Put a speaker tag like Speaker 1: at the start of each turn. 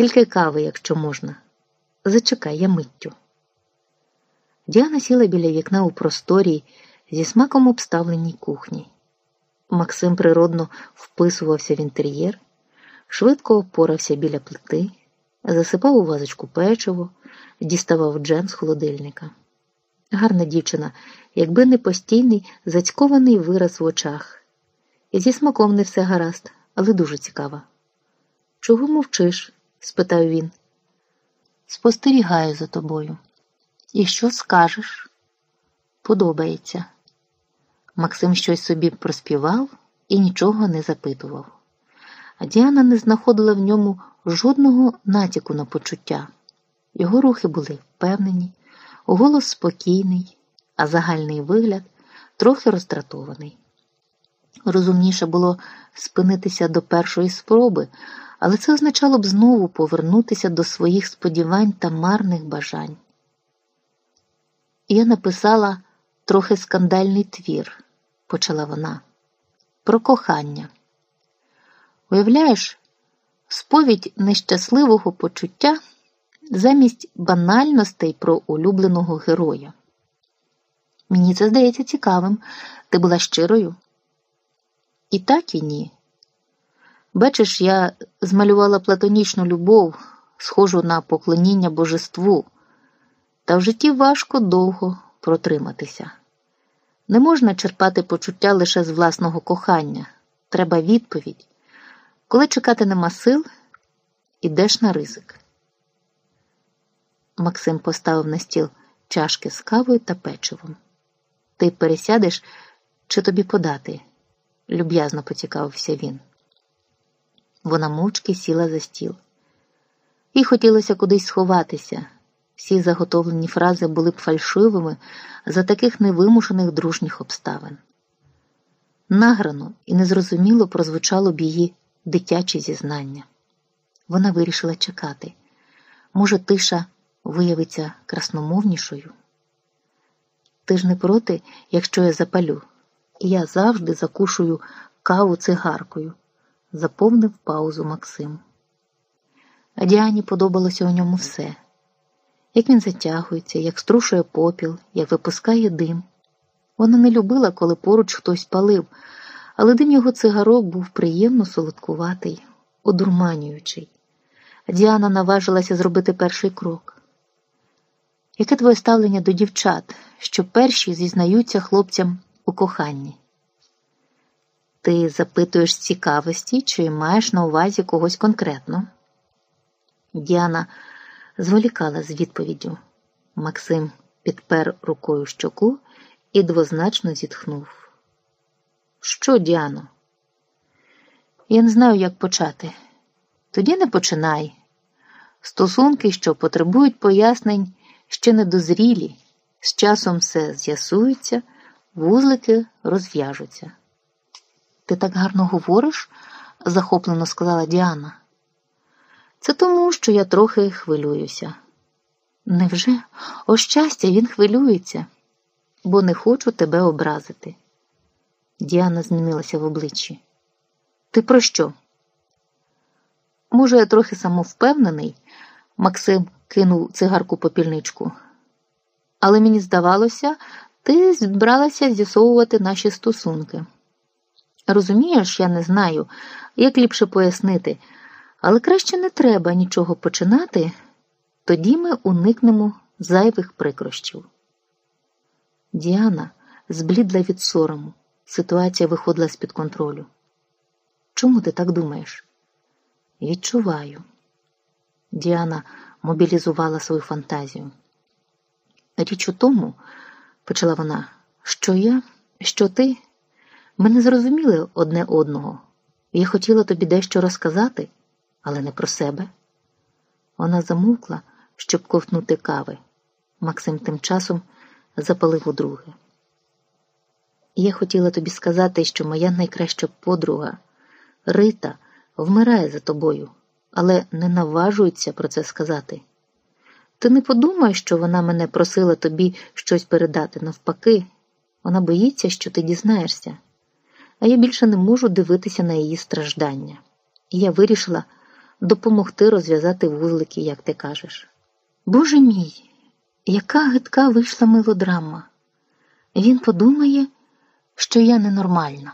Speaker 1: Тільки кави, якщо можна. Зачекай, я миттю. Діана сіла біля вікна у просторій зі смаком обставленій кухні. Максим природно вписувався в інтер'єр, швидко опорався біля плити, засипав у вазочку печиво, діставав джем з холодильника. Гарна дівчина, якби не постійний, зацькований вираз в очах. Зі смаком не все гаразд, але дуже цікава. Чого мовчиш? Спитав він. Спостерігаю за тобою. І що скажеш? Подобається. Максим щось собі проспівав і нічого не запитував. А Діана не знаходила в ньому жодного натяку на почуття. Його рухи були впевнені, голос спокійний, а загальний вигляд трохи роздратований. Розумніше було спинитися до першої спроби, але це означало б знову повернутися до своїх сподівань та марних бажань. Я написала трохи скандальний твір, почала вона, про кохання. Уявляєш, сповідь нещасливого почуття замість банальностей про улюбленого героя. Мені це здається цікавим. Ти була щирою? І так і ні. Бачиш, я змалювала платонічну любов, схожу на поклоніння божеству, та в житті важко довго протриматися. Не можна черпати почуття лише з власного кохання. Треба відповідь. Коли чекати нема сил, ідеш на ризик. Максим поставив на стіл чашки з кавою та печивом. Ти пересядеш чи тобі подати? люб'язно поцікавився він. Вона мовчки сіла за стіл. Їй хотілося кудись сховатися. Всі заготовлені фрази були б фальшивими за таких невимушених дружніх обставин. Награно і незрозуміло прозвучало б її дитяче зізнання. Вона вирішила чекати. Може, тиша виявиться красномовнішою? Ти ж не проти, якщо я запалю, я завжди закушую каву цигаркою, заповнив паузу Максим. А Діані подобалося у ньому все як він затягується, як струшує попіл, як випускає дим. Вона не любила, коли поруч хтось палив, але дим його цигарок був приємно солодкуватий, одурманюючий. Діана наважилася зробити перший крок. Яке твоє ставлення до дівчат, що перші зізнаються хлопцям у коханні? Ти запитуєш цікавості чи маєш на увазі когось конкретно? Діана зволікала з відповіддю. Максим підпер рукою щоку і двозначно зітхнув. Що, Діано? Я не знаю, як почати. Тоді не починай. Стосунки, що потребують пояснень, ще недозрілі, з часом все з'ясується, вузлики розв'яжуться. Ти так гарно говориш, захоплено сказала Діана. Це тому, що я трохи хвилююся. Невже? О щастя, він хвилюється, бо не хочу тебе образити. Діана змінилася в обличчі. Ти про що? Може, я трохи самовпевнений, Максим кинув цигарку попільничку. Але мені здавалося, ти збралася з'ясовувати наші стосунки. Розумієш, я не знаю, як ліпше пояснити. Але краще не треба нічого починати, тоді ми уникнемо зайвих прикрощів. Діана зблідла від сорому. Ситуація виходила з-під контролю. Чому ти так думаєш? Відчуваю. Діана мобілізувала свою фантазію. Річ у тому, почала вона, що я, що ти, ми не зрозуміли одне одного. Я хотіла тобі дещо розказати але не про себе. Вона замовкла, щоб ковтнути кави. Максим тим часом запалив удруге. Я хотіла тобі сказати, що моя найкраща подруга Рита вмирає за тобою, але не наважується про це сказати. Ти не подумай, що вона мене просила тобі щось передати. Навпаки, вона боїться, що ти дізнаєшся, а я більше не можу дивитися на її страждання. І я вирішила допомогти розв'язати вузлики, як ти кажеш. Боже мій, яка гидка вийшла мелодрама. Він подумає, що я ненормальна.